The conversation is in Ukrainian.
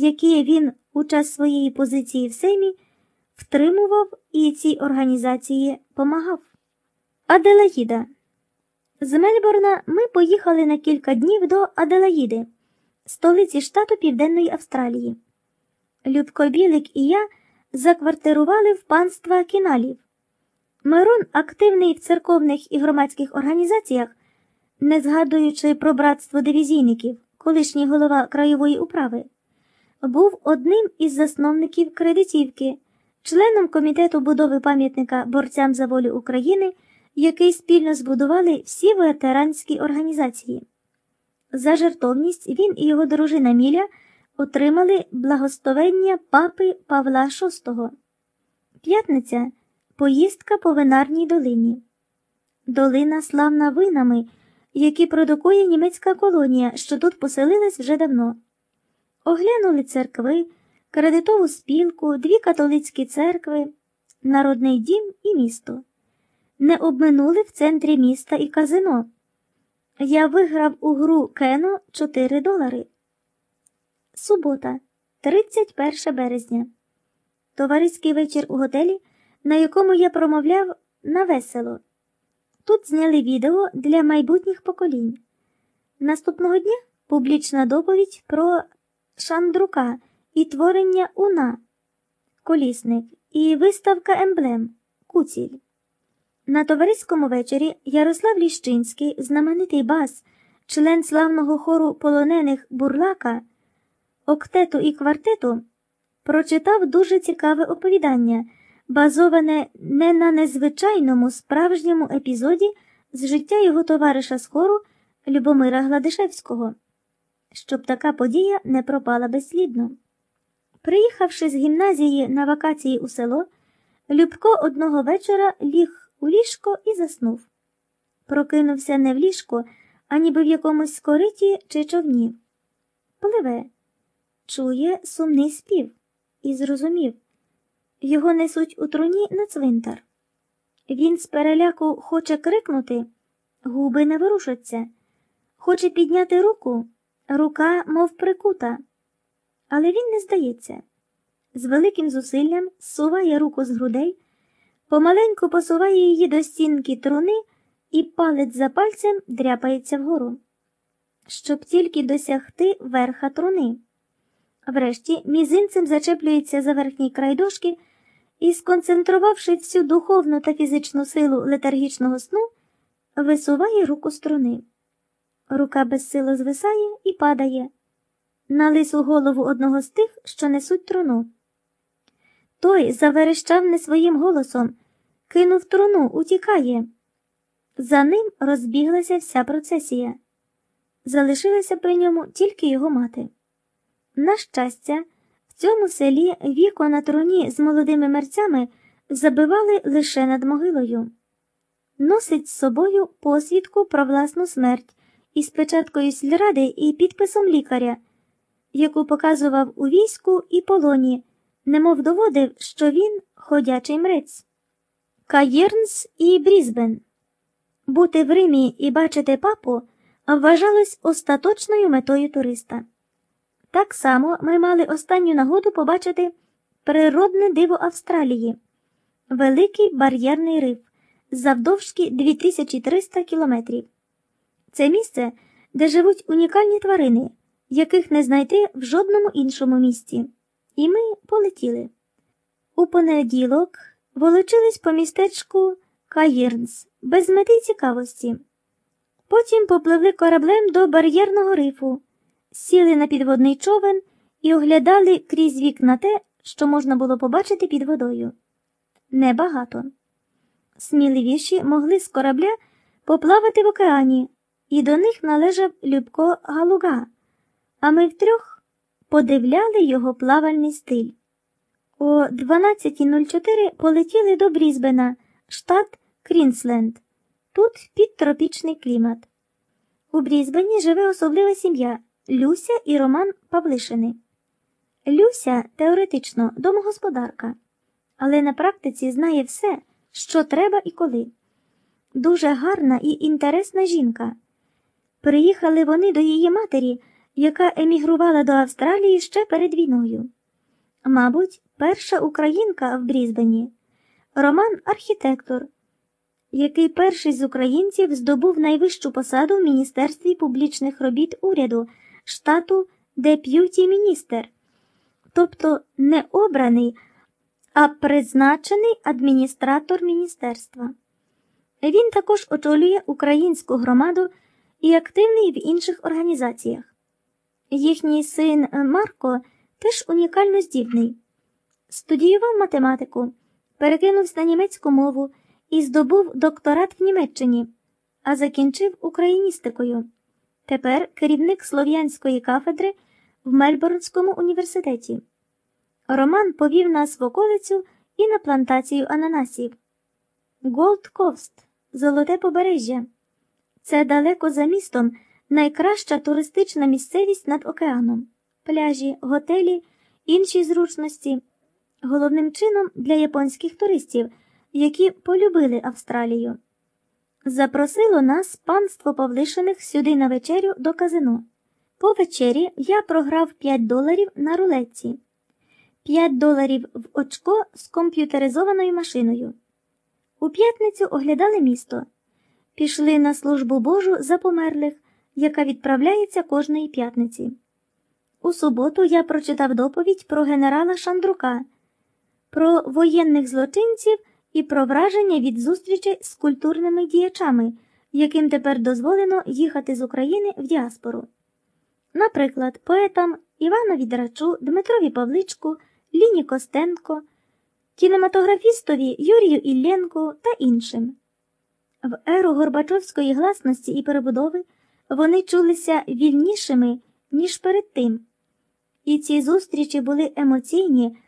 які він у час своєї позиції в Сеймі втримував і цій організації помагав. Аделаїда. З Мельбурна ми поїхали на кілька днів до Аделаїди, столиці штату Південної Австралії. Любко Білик і я заквартирували в панства кіналів. Мирон активний в церковних і громадських організаціях, не згадуючи про братство дивізійників, колишній голова краєвої управи, був одним із засновників кредитівки, членом комітету будови пам'ятника борцям за волю України, який спільно збудували всі ветеранські організації. За жертовність він і його дружина Міля отримали благословення папи Павла VI. П'ятниця поїздка по винарній долині. Долина славна винами, які продукує німецька колонія, що тут поселилась вже давно. Оглянули церкви, кредитову спілку, дві католицькі церкви, народний дім і місто. Не обминули в центрі міста і казино. Я виграв у гру Кено 4 долари. Субота, 31 березня. Товариський вечір у готелі, на якому я промовляв на весело. Тут зняли відео для майбутніх поколінь. Наступного дня публічна доповідь про Шандрука і творення Уна, колісник і виставка емблем Куціль. На товариському вечорі Ярослав Ліщинський, знаменитий бас, член славного хору полонених Бурлака, октету і квартету, прочитав дуже цікаве оповідання, базоване не на незвичайному справжньому епізоді з життя його товариша з хору Любомира Гладишевського, щоб така подія не пропала безслідно. Приїхавши з гімназії на вакації у село, Любко одного вечора ліг у ліжко і заснув. Прокинувся не в ліжко, а ніби в якомусь скориті чи човні. Пливе, чує сумний спів і зрозумів його несуть у труні на цвинтар. Він з переляку хоче крикнути, губи не ворушаться, хоче підняти руку, рука, мов прикута. Але він не здається. З великим зусиллям суває руку з грудей, помаленьку посуває її до стінки труни і палець за пальцем дряпається вгору, щоб тільки досягти верха труни. Врешті мізинцем зачеплюється за верхній край дошки і, сконцентрувавши всю духовну та фізичну силу летаргічного сну, висуває руку струни. Рука безсило звисає і падає на лису голову одного з тих, що несуть труну. Той заверещав не своїм голосом, кинув труну, утікає. За ним розбіглася вся процесія. Залишилася при ньому тільки його мати. На щастя, в цьому селі віко на труні з молодими мерцями забивали лише над могилою. Носить з собою посвідку про власну смерть із печаткою сільради і підписом лікаря, яку показував у війську і полоні, немов доводив, що він ходячий мрець. Каєрнс і Брізбен. Бути в Римі і бачити папу вважалось остаточною метою туриста. Так само ми мали останню нагоду побачити природне диво Австралії, великий бар'єрний риф завдовжки 2300 кілометрів. Це місце, де живуть унікальні тварини, яких не знайти в жодному іншому місці. І ми полетіли. У понеділок волочились по містечку Каїрнс без мети й цікавості. Потім попливли кораблем до бар'єрного рифу, сіли на підводний човен і оглядали крізь вікна те, що можна було побачити під водою. Небагато. Сміливіші могли з корабля поплавати в океані, і до них належав Любко Галуга, а ми втрьох подивляли його плавальний стиль. О 12.04 полетіли до Брізбена, штат Крінсленд. Тут підтропічний клімат. У Брізбені живе особлива сім'я Люся і Роман Павлишини. Люся теоретично домогосподарка, але на практиці знає все, що треба і коли. Дуже гарна і інтересна жінка. Приїхали вони до її матері, яка емігрувала до Австралії ще перед війною. Мабуть, перша українка в Брізбені Роман архітектор, який перший з українців здобув найвищу посаду в Міністерстві публічних робіт уряду штату deputy minister, тобто не обраний, а призначений адміністратор міністерства. Він також очолює українську громаду і активний в інших організаціях. Їхній син Марко теж унікально здібний. Студіював математику, перекинувся на німецьку мову і здобув докторат в Німеччині, а закінчив україністикою. Тепер керівник слов'янської кафедри в Мельбурнському університеті. Роман повів нас в околицю і на плантацію ананасів. Голд Кост, Золоте побережжя. Це далеко за містом найкраща туристична місцевість над океаном, пляжі, готелі, інші зручності, головним чином для японських туристів, які полюбили Австралію. Запросило нас панство Павлишиних сюди на вечерю до казино. По вечері я програв 5 доларів на рулетці, 5 доларів в очко з комп'ютеризованою машиною. У п'ятницю оглядали місто. Пішли на службу Божу за померлих, яка відправляється кожної п'ятниці. У суботу я прочитав доповідь про генерала Шандрука, про воєнних злочинців і про враження від зустрічей з культурними діячами, яким тепер дозволено їхати з України в діаспору. Наприклад, поетам Іванові Драчу, Дмитрові Павличку, Ліні Костенко, кінематографістові Юрію Ілленку та іншим. В еру Горбачовської гласності і перебудови вони чулися вільнішими, ніж перед тим, і ці зустрічі були емоційні